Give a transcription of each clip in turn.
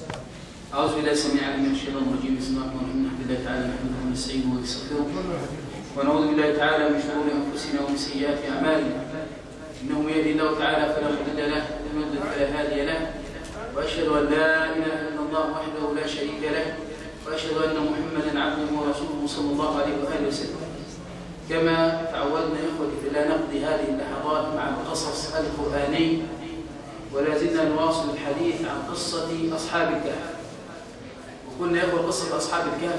أعوذ بالله السميع العليم من الشيطان الرجيم. بسم الله الرحمن الرحيم. الحمد لله تعالى نحمده ونستعينه ونستغفره. ونعوذ بالله تعالى من شرور أنفسنا ومن سيئات أعمالنا. إنه من يهدي الله تعالى فلا مضل له ومن يضلل فلا هادي له. وأشهد أن لا إله إلا الله وحده لا شريك له. وأشهد أن محمدا عبده ورسوله صلى الله عليه وآله وسلم. كما تعودنا إخوتي الله نقضي هذه اللحظات مع القصص القرآني ولا زلنا نواصل الحديث عن قصة أصحاب الكهف. يا إخوة قصة أصحاب الكهف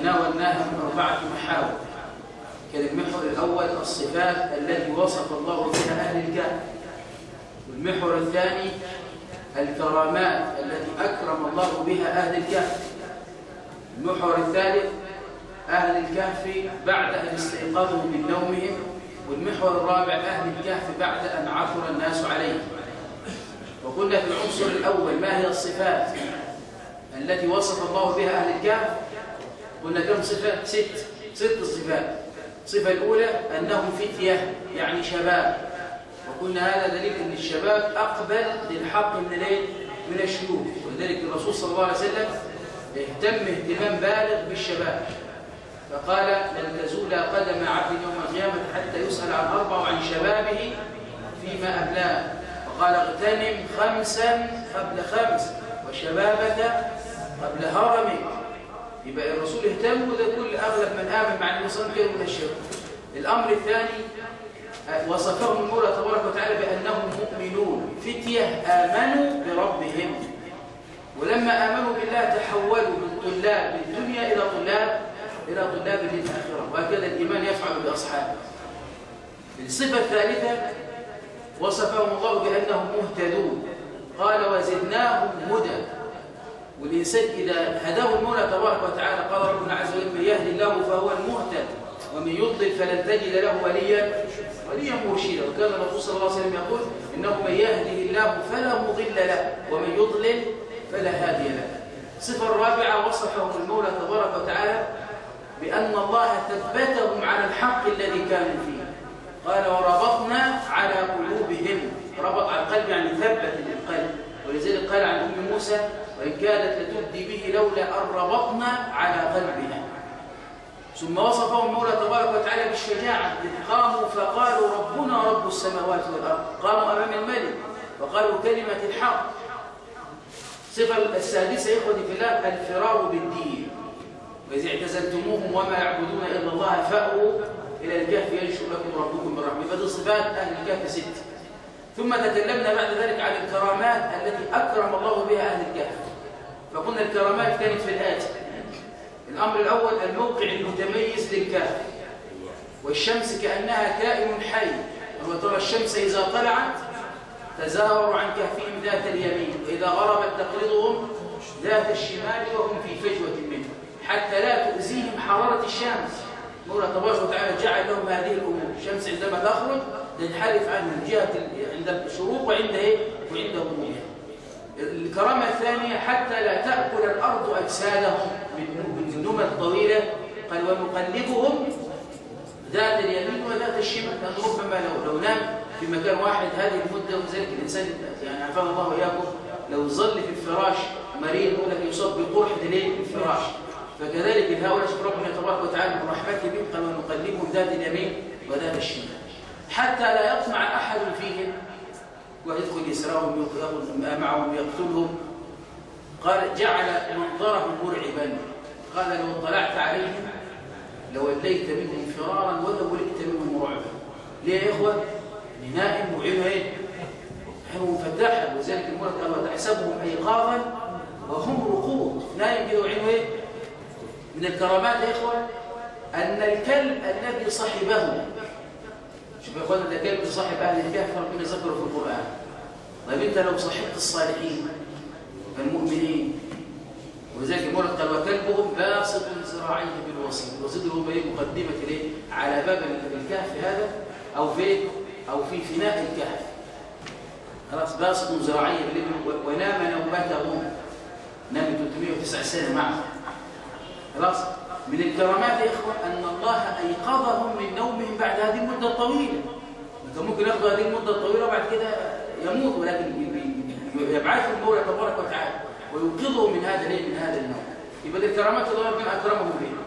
تناولناها من أربعة محاور. كان المحور الأول الصفات التي وصف الله بها أهل الكهف. والمحور الثاني الكرامات التي أكرم الله بها أهل الكهف. المحور الثالث أهل الكهف بعد أن استيقظوا من نومهم. والمحور الرابع أهل الكهف بعد أن عثر الناس عليه وقلنا في العنصر الأول ما هي الصفات التي وصف الله بها أهل الكهف؟ قلنا كم صفة؟ ست ست صفات. الصفة الأولى أنهم فتية يعني شباب. وقلنا هذا دليل أن الشباب أقبل للحق من من الشيوخ. ولذلك الرسول صلى الله عليه وسلم اهتم اهتمام بالغ بالشباب. فقال لن تزول قدم عبد يوم القيامة حتى يسأل عن أربع وعن شبابه فيما أبلاه. وقال اغتنم خمسا قبل خمس وشبابك قبل هرمك. يبقى الرسول اهتم وده كل أغلب من آمن مع عليه وسلم من الشباب الأمر الثاني وصفهم المولى تبارك وتعالى بأنهم مؤمنون. فتية آمنوا بربهم. ولما آمنوا بالله تحولوا من طلاب الدنيا إلى طلاب إلى طلاب الآخرة. وهكذا الإيمان يفعل بأصحابه. الصفة الثالثة وصفهم الله بأنهم مهتدون. قال وزدناهم هدى. والإنسان إذا هداه المولى تبارك وتعالى قال ربنا عز وجل من يهدي الله فهو المهتد ومن يضلل فلن تجد له وليا وليا مرشدا. وكان الرسول صلى الله عليه وسلم يقول إنه من يهده الله فلا مضل له ومن يضلل فلا هادي له. الصفة الرابعة وصفهم المولى تبارك وتعالى بأن الله ثبتهم على الحق الذي كانوا فيه. قال وربطنا على قلوبهم. ربط على القلب يعني ثبت القلب ولذلك قال عن أم موسى وإن كانت لتبدي به لولا أن ربطنا على قلبها ثم وصفهم المولى تبارك وتعالى بالشجاعة قاموا فقالوا ربنا رب السماوات والأرض. قاموا أمام الملك وقالوا كلمة الحق. صفة السادسة إخوتي في الله الفرار بالدين. وإذا اعتزلتموهم وما يعبدون إلا الله فأووا إلى الكهف ينشر لكم ربكم برحمة فهذه صفات أهل الكهف ست. ثم تكلمنا بعد ذلك عن الكرامات التي أكرم الله بها أهل الكهف. فقلنا الكرامات كانت في الآتي الأمر الأول الموقع المتميز للكهف. والشمس كأنها كائن حي. وترى الشمس إذا طلعت تزاور عن كهفهم ذات اليمين. وإذا غربت تقرضهم ذات الشمال وهم في فجوة منه. حتى لا تؤذيهم حرارة الشمس. مولى تبارك وتعالى جعل لهم هذه الأمور الشمس عندما تخرج تنحرف من جهة عند الشروق وعند إيه؟ وعند غروبها. الكرامة الثانية حتى لا تأكل الأرض أجسادهم من نمى طويلة. قال ونقلبهم ذات اليمين وذات الشمال. لأن ربما لو, لو نام في مكان واحد هذه المدة وذلك الإنسان يعني عفانا الله وإياكم لو ظل في الفراش مريض يقول لك يصاب بقرحة ليه الفراش. فكذلك الهؤلاء شوف ربنا تبارك وتعالى من رحمته بهم قال ونقلبهم ذات اليمين وذات الشمال. حتى لا يطمع أحد فيهم. ويدخل يسرهم معهم يقتلهم. قال جعل منظرهم مرعبا. قال لو اطلعت عليهم لوليت منهم فرارا ولو ولدت منهم رعبا. ليه يا إخوة؟ لنائم وعينه إيه؟ عينه مفتحة وذلك المرد قال وتحسبهم أيقاظا وهم رقود نائم كده وعينه إيه؟ من الكرامات يا إخوة أن الكلب الذي صحبه شوف يا إخوانا ده كلب صاحب أهل الكهف ربنا ذكره في القرآن؟ طيب أنت لو صحبت الصالحين المؤمنين ولذلك المولد قال وكلبهم باسط ذراعيه بالوسيط الوسيط اللي هو بايه مقدمة ليه على باب الكهف هذا أو في أو في فناء الكهف. خلاص باسط ذراعيه ونام نومته نام 309 سنة معه. خلاص. من الكرامات يا اخوه أن الله أيقظهم من نومهم بعد هذه المدة الطويلة. انت ممكن ياخذوا هذه المدة الطويلة وبعد كده يموت ولكن يبعث المولى تبارك وتعالى ويوقظهم من هذا من هذا النوم. يبقى الكرامات اللي ربنا أكرمهم بها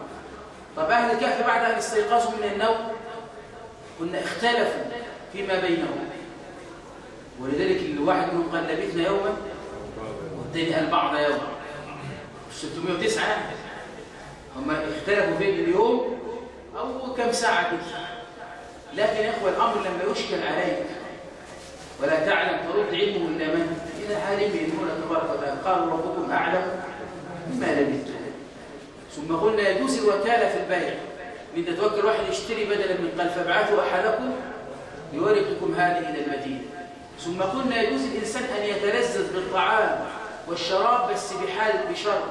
طب أهل الكهف بعد أن استيقظوا من النوم كنا اختلفوا فيما بينهم. ولذلك الواحد منهم قال لبثنا يوما والثاني قال بعض يوم 609 هم اختلفوا في اليوم أو كم ساعة كده. لكن يا إخوة الأمر لما يشكل عليك ولا تعلم ترد علمه إلا من؟ إلى عالم المولى تبارك وتعالى. قال ربكم أعلم بما لبثتم ثم قلنا يجوز الوكالة في البيع. من تتوكل واحد يشتري بدلا من قال فابعثوا أحدكم يورثكم هذه إلى المدينة. ثم قلنا يجوز الإنسان أن يتلذذ بالطعام والشراب بس بحال بشرط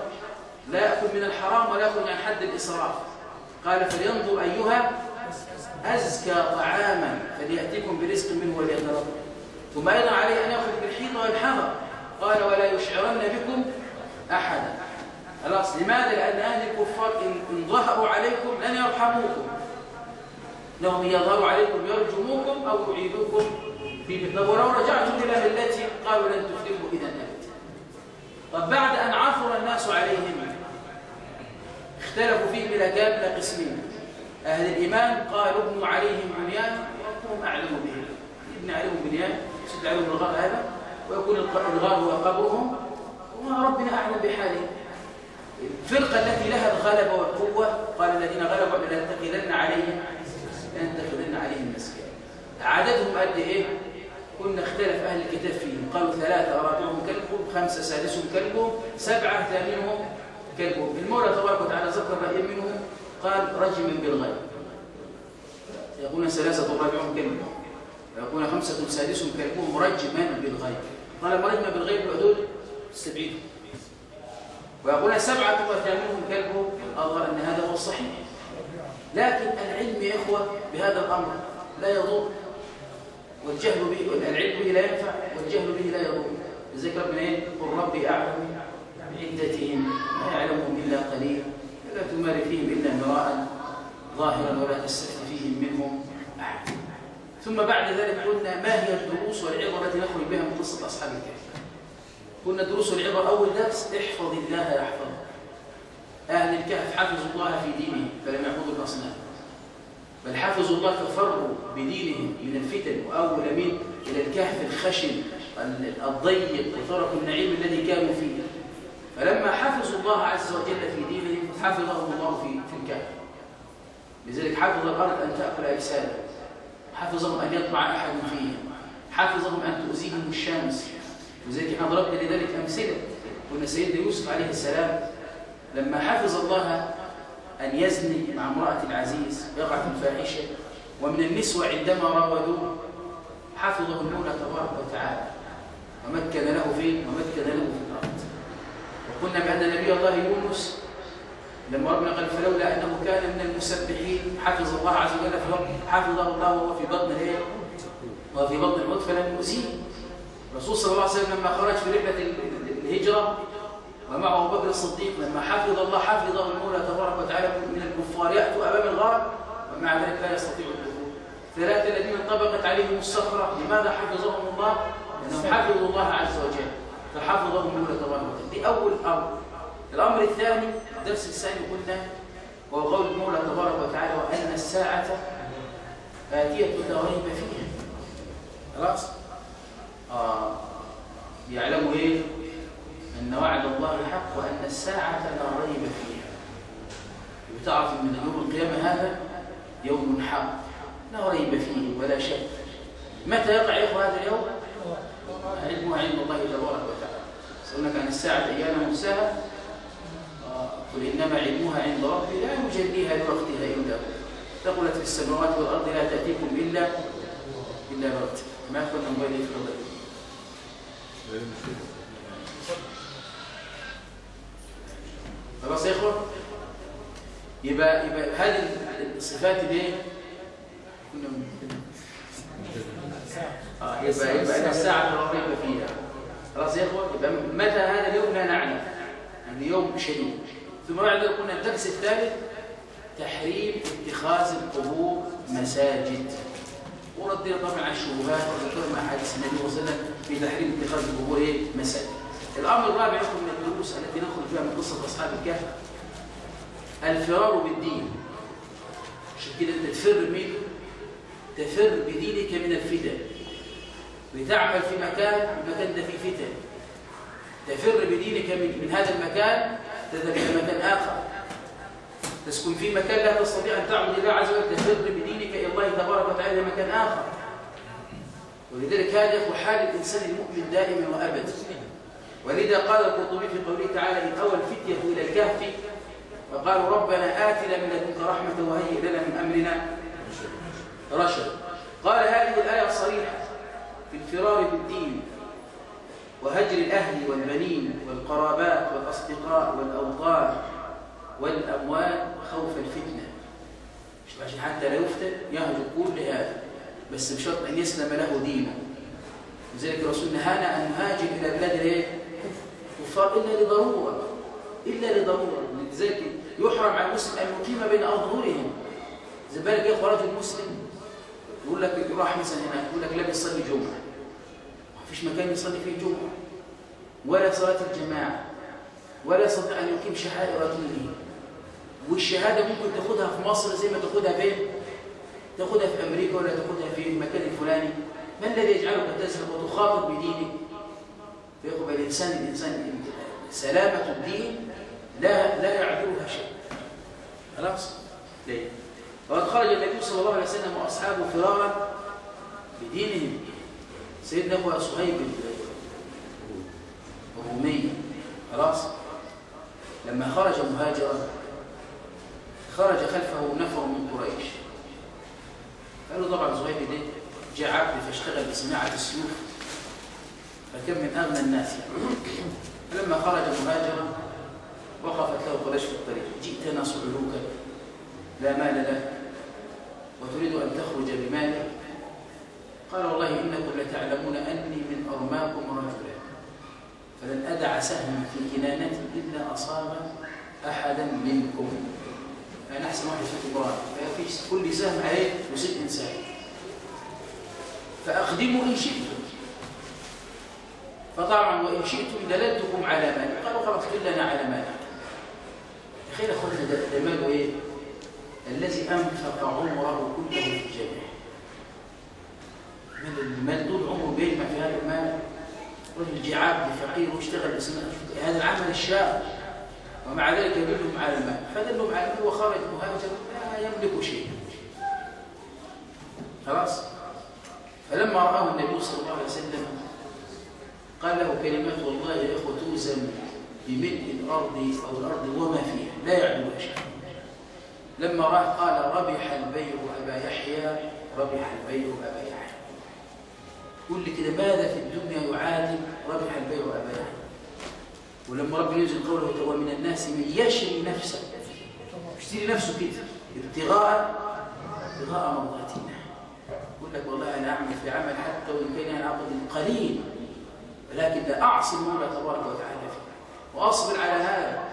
لا ياكل من الحرام ولا ياكل عن حد الإسراف. قال فلينظر أيها أزكى طعاما فليأتيكم برزق منه وليترضى ثم أيضا عليه أن يأخذ بالحيطه والحذر قال ولا يشعرن بكم احدا خلاص لماذا؟ لأن أهل الكفار ان ظهروا عليكم لن يرحموكم. لهم يظهروا عليكم يرجموكم أو يعيدوكم في مثل. ولو رجعتم إلى التي قالوا لن تفلحوا إذا ابدا طب بعد أن عثر الناس اختلفوا فيه لا قسمين. أهل الإيمان قالوا ابنوا عليهم بنيان وربهم أعلم بهم ابن عليهم بنيان سد عليهم الغار هذا ويكون الغار هو قبرهم وما ربنا أعلم بحالهم الفرقة التي لها الغلبه والقوة قال الذين غلبوا لنتخذن عليهم لنتخذن عليهم مسكنا عددهم قد إيه؟ كنا اختلف أهل الكتاب فيهم. قالوا ثلاثة رابعهم كلبهم خمسة سادسهم كلبهم سبعة ثامنهم كلبهم المولى تبارك وتعالى ذكر رأي منهم قال رجم بالغيب. يقولون ثلاثة رابعهم كلبهم ويقولون خمسة سادسهم كلبهم رجما بالغيب. قال مرجما بالغيب العدود استبعيدهم ويقولون سبعة وثامنهم كلبهم أظهر أن هذا هو الصحيح. لكن العلم يا إخوة بهذا الأمر لا يضر. والجهل به العلم به لا ينفع والجهل به لا يضر. لذلك ربنا إيه قل ربي أعلم. بعدتهم ما يعلمهم إلا قليل؟ فلا تماري فيهم إلا مراء ظاهرا ولا تستفت فيهم منهم أحد. ثم بعد ذلك قلنا ما هي الدروس والعبر التي نخرج بها من قصه أصحاب الكهف؟ قلنا الدروس والعبر أول درس احفظ الله يحفظك. أهل الكهف حفظوا الله في دينه فلم يعبدوا الأصنام. بل حفظوا الله كفروا بدينهم من الفتن وأول من إلى الكهف الخشن الضيق وتركوا النعيم الذي كانوا فيه. فلما حفظوا الله عز وجل في دينهم حفظهم الله في في الكهف. لذلك حفظ الأرض أن تأكل أجسادهم حفظهم أن يطمع أحد فيهم حفظهم أن تؤذيهم الشمس. لذلك إحنا ضربنا لذلك أمثلة. قلنا سيدنا يوسف عليه السلام لما حفظ الله أن يزني مع امرأة العزيز يقع في الفاحشة ومن النسوة عندما راودوه حفظه المولى تبارك وتعالى. ومكن له فين ومكن له في وقلنا بأن نبي الله يونس لما ربنا قال فلولا أنه كان من المسبحين. حفظ الله عز وجل في وقت حفظه الله وهو في بطن الايه وهو في بطن الحوت فلم يؤذيه. الرسول صلى الله عليه وسلم لما خرج في رحلة الهجرة ومعه أبو بكر الصديق لما حفظ الله حفظه المولى تبارك وتعالى من الكفار ياتوا امام الغار ومع ذلك لا يستطيعوا الدخول ثلاثة الذين انطبقت عليهم الصخره لماذا حفظهم الله؟ لأنهم حفظوا الله عز وجل. تبارك وتعالى دي أول أمر. الأمر الثاني الدرس الثاني قلنا وهو قول المولى تبارك وتعالى وأن الساعة آتية لا ريب فيها. خلاص؟ آه يعلموا إيه؟ أن وعد الله حق وأن الساعة لا ريب فيها. وتعرف من يوم القيامة هذا يوم حق. لا ريب فيه ولا شك. متى يقع يا هذا اليوم؟ علمه عند الله تبارك وتعالى. سألناك عن الساعة أيام مرساها قل إنما علمها عند ربي لا يجليها لوقتها إلا ثقلت في السماوات والأرض لا تأتيكم إلا إلا بغتة ما كنا نبالي في الأرض خلاص يا اخوان يبقى يبقى هذه الصفات دي كنا آه يبقى يبقى الساعة لا ريب فيها. خلاص يا إخوان يبقى متى هذا اليوم لا نعلم يعني يوم شديد ثم بعد قلنا الدرس الثالث تحريم اتخاذ القبور مساجد. وردنا طبعا على الشبهات وذكرنا احاديث النبي صلى الله عليه وسلم في تحريم اتخاذ القبور إيه؟ مساجد. الأمر الرابع من الدروس التي نخرج بها من قصة أصحاب الكهف. الفرار بالدين. عشان كده أنت تفر منه تفر بدينك من الفتن. بتعمل في مكان فتن تفر بدينك من, هذا المكان تذهب إلى مكان آخر. تسكن في مكان لا تستطيع أن تعبد الله عز وجل تفر بدينك إلى الله تبارك وتعالى إلى مكان آخر. ولذلك هذا هو حال الإنسان المؤمن دائما وأبدا. ولذا قال القرطبي في قوله تعالى إن أول فتية إلى الكهف وقالوا ربنا آتنا من لدنك رحمة وهيئ لنا من أمرنا رشد. قال هذه الآية صريحة في الفرار بالدين. وهجر الأهل والبنين والقرابات والأصدقاء والأوطان والأموال خوف الفتنة. مش عشان حتى لا يفتن يهجر كل هذا. بس بشرط أن يسلم له دينه. لذلك الرسول نهانا أن نهاجر إلى بلاد الإيه؟ كفار إلا لضرورة. إلا لضرورة. لذلك يحرم على المسلم أن يقيم بين أظهرهم. زي بالك أخوة رجل مسلم يقول لك يروح مثلا هناك يقول لك لا بيصلي جمعة. فيش مكان يصلي فيه جمعة ولا صلاة الجماعة ولا يستطيع أن يقيم شعائر دينه والشهادة ممكن تاخدها في مصر زي ما تاخدها فين؟ تاخدها في أمريكا ولا تاخدها في المكان الفلاني ما الذي يجعلك تذهب وتخاطب بدينك؟ فيقبل الإنسان الإنسان سلامة الدين لا لا يعذرها شيء خلاص؟ ليه؟ وقد خرج النبي صلى الله عليه وسلم وأصحابه فرارا بدينهم سيدنا أبو صهيب الرومي خلاص؟ لما خرج مهاجرا خرج خلفه نفر من قريش. قالوا طبعا صهيب ده جاء عبد فاشتغل بصناعة السيوف فكان من أغنى الناس. فلما خرج مهاجرا وقفت له قريش في الطريق. جئتنا صعلوكا لا مال لك وتريد أن تخرج بمالك. قال والله إنكم لتعلمون أني من أرماكم رجلا. فلن أدع سهما في كنانتي إلا أصاب أحدا منكم. أنا أحسن واحد في كبران ففي كل سهم عليه يصيب إنسان فأخدموا إن شئتم. فطبعا وإن شئتم دللتكم على مالي قالوا خلاص دلنا على مالك يا أخي أخوانا ده ماله إيه؟ الذي أنفق عمره كله في الجنة. من المال طول عمره بيجمع في هذا المال. رجل جعاب فقير واشتغل بسنة هذا العمل الشاق ومع ذلك يدلهم على المال. فدلهم على المال وخرج مهاجر لا يملك شيء. خلاص؟ فلما رآه النبي صلى الله عليه وسلم قال له كلمات والله يا إخوة توزن بملء الأرض أو الأرض وما فيها. لا يعلوها شيء لما راح قال ربح البيع أبا يحيى ربح البيع أبا يحيى قل لي كده ماذا في الدنيا يعادل ربح البيع يحيى ولما ربنا ينزل قوله ومن الناس من يشري نفسه. يشتري نفسه كده ابتغاء ابتغاء مرضاتنا يقول لك والله أنا أعمل في عمل حتى وإن كان أنا عقد قليل ولكن لا أعصي المولى تبارك وتعالى فيه. وأصبر على هذا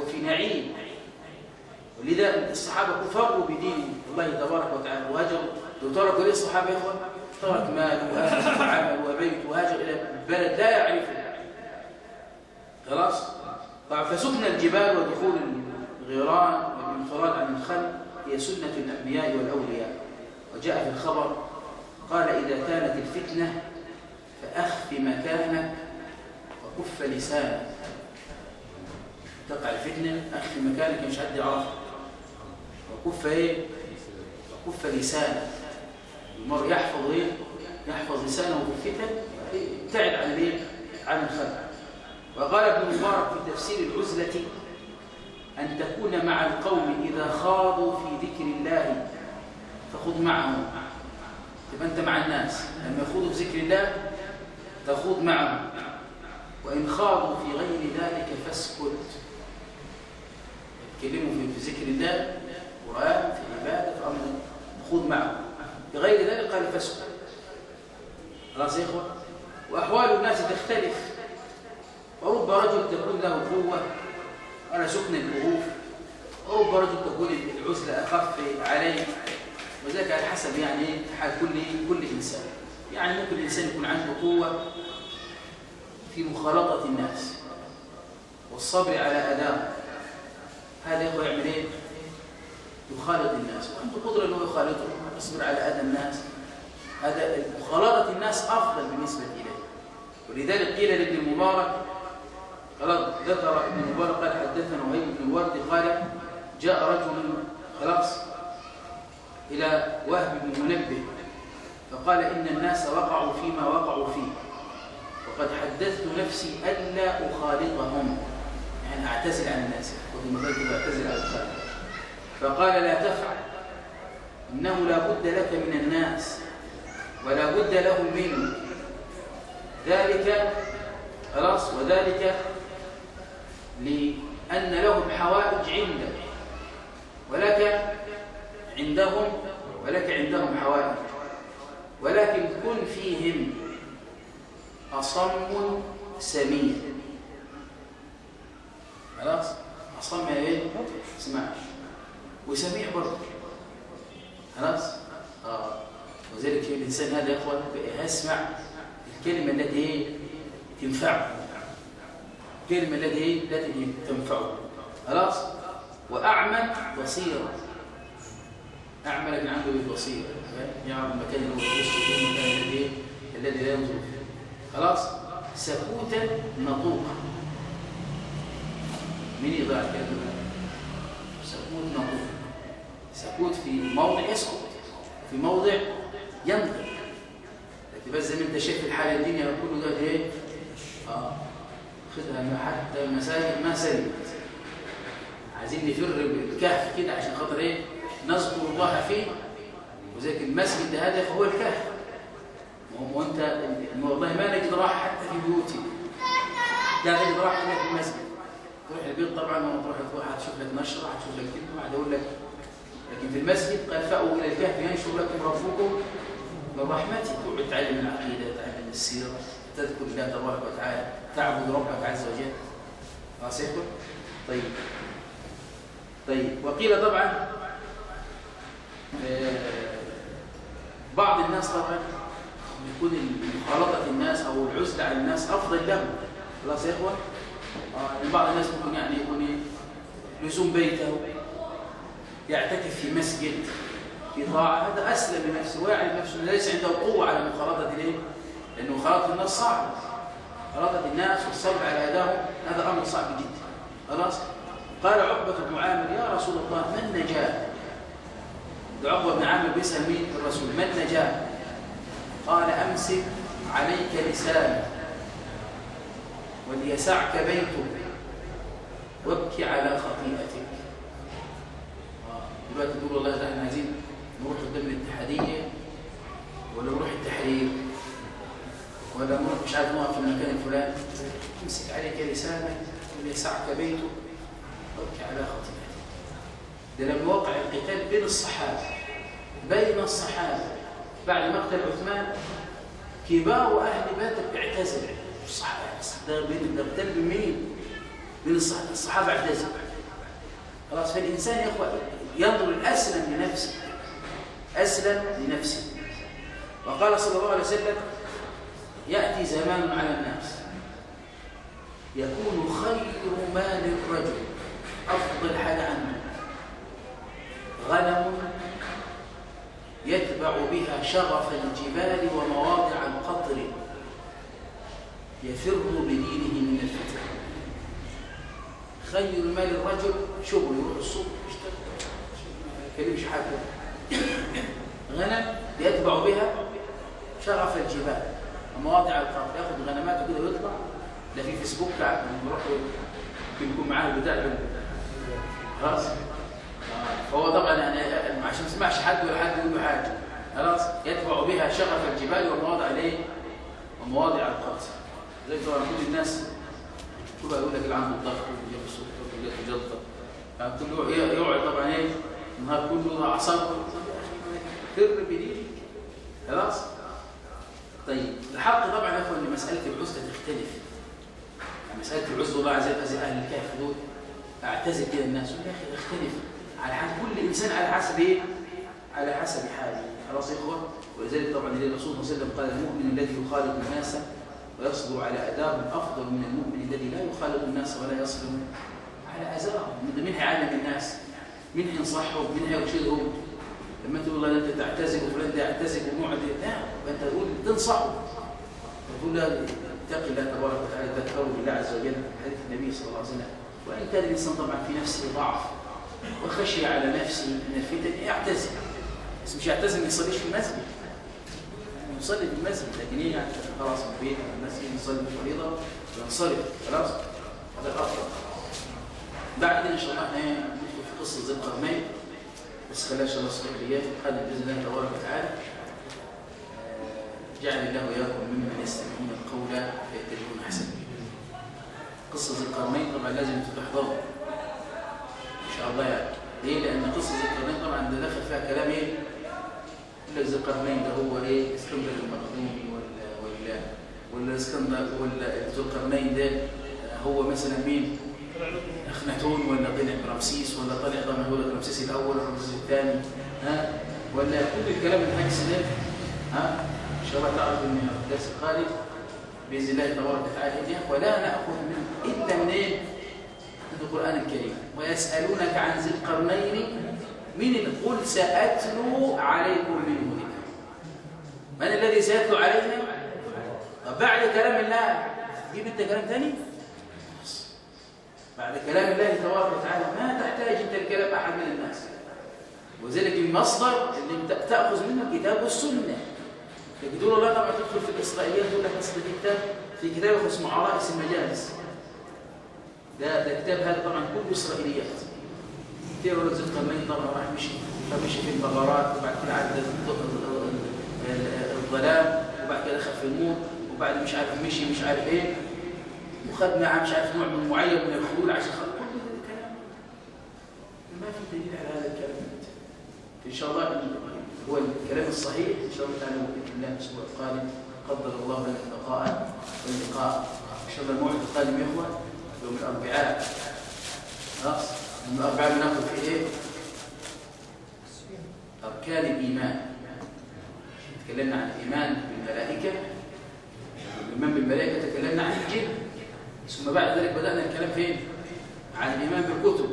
وفي نعيم. ولذا الصحابة كفروا بدين الله تبارك وتعالى وهاجروا لو تركوا ليه الصحابة يا إخوان؟ ترك مال وأهل وعمل وبيت وهاجر إلى بلد لا يعرفه خلاص؟ فسكن الجبال ودخول الغيران والانفراد عن الخلق هي سنة الأنبياء والأولياء. وجاء في الخبر قال إذا كانت الفتنة فأخف مكانك وكف لسانك. تقع الفتنة أخف مكانك مش حد يعرفك وكف إيه؟ وكف لسانه المرء يحفظ إيه؟ يحفظ لسانه في الفتن ابتعد عن الايه عن الخلق وقال ابن مبارك في تفسير العزلة أن تكون مع القوم إذا خاضوا في ذكر الله فخذ معهم. تبقى أنت مع الناس لما يخوضوا في ذكر الله تخوض معهم. وإن خاضوا في غير ذلك فاسكت. يتكلموا في ذكر الله قرآن في عبادة في أمر خذ معه بغير ذلك قال فاسكت خلاص يا إخوة وأحوال الناس تختلف. ورب رجل تكون له قوة على سكن الكهوف ورب رجل تكون العزلة أخف عليه. وذلك على حسب يعني حال كل كل إنسان. يعني ممكن الإنسان يكون عنده قوة في مخالطة الناس. والصبر على أداء. هذا يقول يعمل إيه؟ يخالط الناس. وعنده قدرة أنه يخالطهم. يصبر على أذى الناس. هذا مخالطة الناس أفضل بالنسبة إليه. ولذلك قيل لابن المبارك خلاص ذكر ابن المبارك قال حدثنا وهيب بن الورد قال جاء رجل خلاص إلى وهب بن منبه فقال إن الناس وقعوا فيما وقعوا فيه. وقد حدثت نفسي ألا أخالطهم. يعني أعتزل عن الناس وفي المثال أعتزل عن الخالق. فقال لا تفعل. إنه لا بد لك من الناس ولا بد لهم منه. ذلك خلاص وذلك لأن لهم حوائج عندك ولك عندهم ولك عندهم حوائج. ولكن كن فيهم أصم سميع خلاص؟ أصم إيه؟ اسمعش وسميع برضه. خلاص؟ آه. وذلك الإنسان هذا يا إخوان يسمع الكلمة التي إيه تنفعه الكلمة التي إيه التي تنفعه خلاص؟ وأعمى بصيرة. أعمى لكن عنده بصيرة. يعرف المكان اللي هو المكان الذي الذي لا ينظر فيه خلاص؟ سكوتا نطوقا مين يضع الكلمة؟ سكوت نطوق. سكوت في موضع يسكت في موضع ينطق. لكن بس زي ما انت شايف الحالة الدنيا كله ده إيه؟ آه خدها حتى المساجد ما سلمت. عايزين نفر بالكهف كده عشان خاطر إيه؟ نذكر الله فيه. وذلك المسجد هذا فهو الكهف. وانت والله ما نجد راحة حتى في بيوتي. لا نجد راحة هناك في المسجد. تروح البيت طبعا لما تروح تروح هتشوف لك نشرة هتشوف لك كلمة أقول لك لكن في المسجد قال فأووا إلى الكهف ينشر لكم ربكم من رحمته. تعلم العقيدة تعلم السيرة. تذكر الله تبارك وتعالى. تعبد ربك عز وجل. خلاص طيب. طيب. وقيل طبعا آه، بعض الناس طبعا يكون مخالطة الناس أو العزلة على الناس أفضل لهم. خلاص يا إخوة؟ آه بعض الناس ممكن يعني يكون لزوم بيته. يعتكف في مسجد في طاعة. هذا أسلم لنفسه ويعلم نفسه ليس عنده قوة على مخالطة ليه؟ لأنه مخالطة الناس صعب مخالطة الناس والصبر على أدائهم هذا أمر صعب جدا. خلاص؟ قال عقبة بن عامر يا رسول الله من نجاة؟ عقبة بن عامر بيسأل مين؟ الرسول. من نجاة؟ قال أمسك عليك لسانك وليسعك بيتك وابكي على خطيئتك. دلوقتي تقول والله إحنا عايزين نروح قدام الاتحادية ولا نروح التحرير؟ ولا نروح مش عارف نقف في المكان الفلاني. امسك عليك لسانك وليسعك بيتك وابكي على خطيئتك ده لما وقع القتال بين الصحابة بين الصحابة. بعد مقتل عثمان كبار أهل بدر اعتزل الصحابة ده بين القتال بمين؟ بين الصحابة. اعتزل خلاص فالإنسان يا أخوة ينظر الأسلم لنفسه. أسلم لنفسه. وقال صلى الله عليه وسلم يأتي زمان على الناس. يكون خير مال الرجل أفضل حاجة عنه غنم يتبع بها شغف الجبال ومواضع القطر يفر بدينه من الفتن. خير مال الرجل شغل يروح الصبح يشتغل كلمش حاجة غنم يتبع بها شغف الجبال. ومواضع القطر ياخذ غنماته كده ويطلع لا في فيسبوك يروح يكون معاه البتاع خلاص. فهو طبعا يعني عشان ما يسمعش حد ولا حد يقول له حاجة. خلاص. يتبع بها شغف الجبال ومواضع الايه ومواضع القرص زي طبعا كل الناس يقول لك اللي عنده الضغط واللي جاب السكر واللي يعني كل يقعد طبعا إيه؟ النهار كله اعصابه فر بدينك خلاص؟ طيب الحق طبعا يا اخوان ان مسألة العزلة تختلف. مسألة العزلة والله عز وجل أهل الكهف دول. اعتزل كده الناس يا أخي اختلف. على حسب كل إنسان على حسب إيه؟ على حسب حاله. خلاص يا إخوة ولذلك طبعا الرسول صلى الله عليه وسلم قال المؤمن الذي يخالط الناس ويصبر على أداهم أفضل من المؤمن الذي لا يخالط الناس ولا يصبر على أذاهم من يعلم الناس. من ينصحهم من يرشدهم. لما تقول والله أنت تعتزل وفلان ده يعتزل ومعد لا فأنت تقول تنصحه. تقول له اتق الله تبارك وتعالى تذكروا بالله عز وجل حديث النبي صلى الله عليه وسلم. وإن كان الإنسان طبعا في نفسه ضعف وخشي على نفسه من الفتن يعتزل. بس مش يعتزل ما يصليش في المسجد. يصلي في المسجد لكن إيه يعني خلاص في البيت المسجد يصلي الفريضه وينصرف. خلاص. هذا الأفضل. بعد كده إن شاء الله إحنا قصه ذي القرنين بس شاء الله الصحيحيات قال بإذن الله تبارك وتعالى جعل الله اياكم ممن يستمعون القول فيتبعون احسنه قصة ذي القرنين طبعا لازم تحضروا إن شاء الله. يعني ليه؟ لأن قصة ذي القرنين طبعا ده دخل فيها كلام يقول لك ذي القرنين ده هو إيه؟ اسكندر المقدوني ولا ولا ولا اسكندر ولا ذو القرنين ده هو مثلا مين؟ اخناتون ولا طلع برمسيس ولا طلع طبعا هو رمسيس الأول رمسيس الثاني ها ولا كل الكلام الهجس ده ها إن شاء الله تعرف ان الدرس القادم بإذن الله تبارك وتعالى ولا ناخذ من إلا من إيه؟ من القرآن الكريم ويسألونك عن ذي القرنين من قل سأتلو عليكم منه من الذي سيتلو علينا؟ طب بعد كلام الله جيب أنت كلام ثاني؟ بعد كلام الله تبارك وتعالى ما تحتاج انت لكلام أحد من الناس. وذلك المصدر اللي أنت تأخذ منه الكتاب والسنة تقول الله طبعا تدخل في الاسرائيليات تقول لك أصل كتاب في كتاب اسمه عرائس المجالس. ده ده كتاب هذا طبعا كله إسرائيليات. كتير ولد زيد قرنين طبعا راح مشي فمشي في البغارات وبعد كده عدى الظلام وبعد كده دخل في النور وبعد مش عارف مشي مش عارف إيه. وخد معاه مش عارف نوع من معين من الخلول عشان خد كل هذا الكلام ما في دليل على هذا الكلام. إن شاء الله هو الكلام الصحيح. إن شاء الله تعالى بإذن الله الأسبوع القادم قدر الله لنا اللقاء واللقاء. إن شاء الله الموعد القادم يا إخوان يوم الأربعاء. خلاص؟ يوم الأربعاء بناخذ في إيه؟ أركان الإيمان. تكلمنا عن الإيمان بالملائكة. الايمان بالملائكة تكلمنا عن الجن. ثم بعد ذلك بدأنا الكلام فين؟ عن الإيمان بالكتب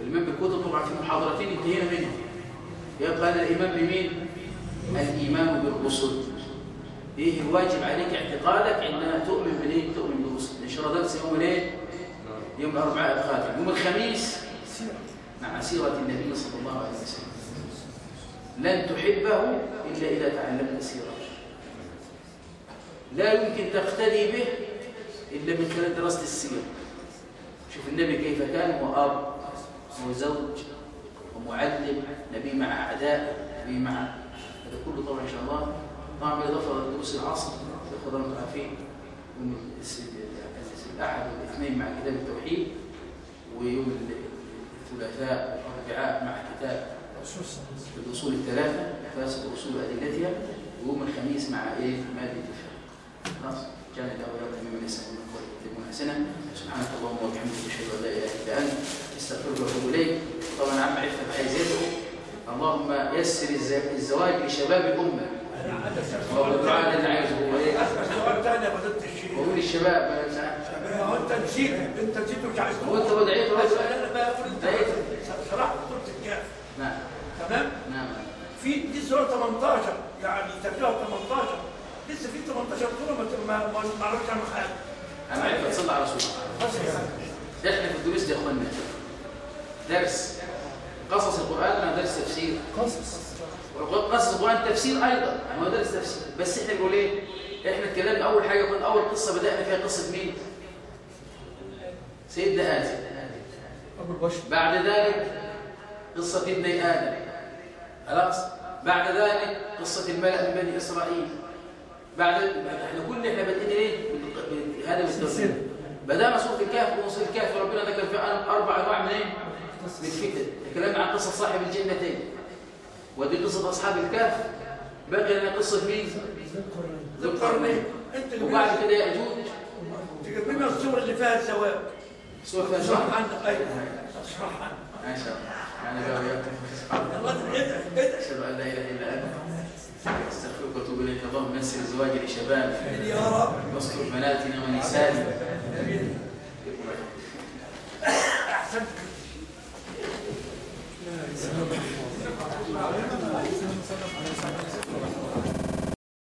الإيمان بالكتب طبعا في محاضرتين انتهينا منهم يبقى هذا الإيمان بمين؟ الإيمان بالرسل إيه الواجب عليك اعتقادك عندما تؤمن بالإيه؟ تؤمن بالرسل إن شاء الله درس يوم الايه؟ يوم الأربعاء القادم يوم الخميس مع سيرة النبي صلى الله عليه وسلم لن تحبه إلا إذا تعلمت سيرته لا يمكن تقتدي به إلا من خلال دراسة السيرة شوف النبي كيف كان هو أب وزوج ومعلم نبي مع أعداء نبي مع هذا كله طبعا إن شاء الله. طبعا بالإضافة لدروس العصر تأخذ أنتم عارفين يوم الأحد والاثنين مع كتاب التوحيد ويوم الثلاثاء والأربعاء مع كتاب الأصول الثلاثة فاسد أصول أدلتها ويوم الخميس مع إيه؟ مادة الفقه. خلاص؟ كان له ويقضي ممن يسألون القول ويتبون حسنا. سبحانك اللهم وبحمدك أشهد أن لا إله إلا أنت أستغفرك وأتوب إليك. طبعا عم عرفت عايز يدعو اللهم يسر الزواج لشباب الأمة. هو الدعاء اللي عايزه هو إيه؟ سؤال ثاني يا فضيله الشيخ وقول الشباب هو أنت نسيت. أنت نسيت مش عايز هو أنت ودعيت بس راسك أنا بقى أقول أنت. شرحت سوره الكهف نعم. تمام؟ نعم. في دي سورة 18 يعني ترجمه 18 لسه في 18 سوره ما ما ما نعرفش عنها حاجة. أنا عرفت تصلي على رسول يعني إحنا في الدروس دي يا اخوانا درس. قصص القرآن مع درس تفسير. قصص. قصص القرآن تفسير أيضا. يعني هو درس تفسير. بس إحنا بنقول إيه؟ إحنا اتكلمنا أول حاجة قلنا أول قصة بدأنا فيها قصة مين؟ سيدنا آدم. أبو البشر. بعد ذلك قصة ابني آدم. خلاص؟ بعد ذلك قصة الملأ من بني إسرائيل. بعد إحنا كل إحنا بادئين إيه؟ هذا بالتوحيد بدأنا سورة الكهف وسورة الكهف ربنا ذكر فيها أربع أنواع من إيه؟ من الفتن تكلمنا عن قصة صاحب الجنتين. ودي قصة أصحاب الكهف. بقي لنا قصة مين؟ ذو القرنين. انت وبعد كده يأجوج تجيب لنا الصور اللي فيها الزواج. سورة أشرح الأشراف عنك أيوه. أشرح عنك ما شاء الله. وياكم الله ادعي ادعي أشهد أن لا إله إلا أنت. أستغفرك وأتوب إليك. اللهم يسر الزواج لشباب يا رب. واستر بناتنا ونسائنا أحسنت.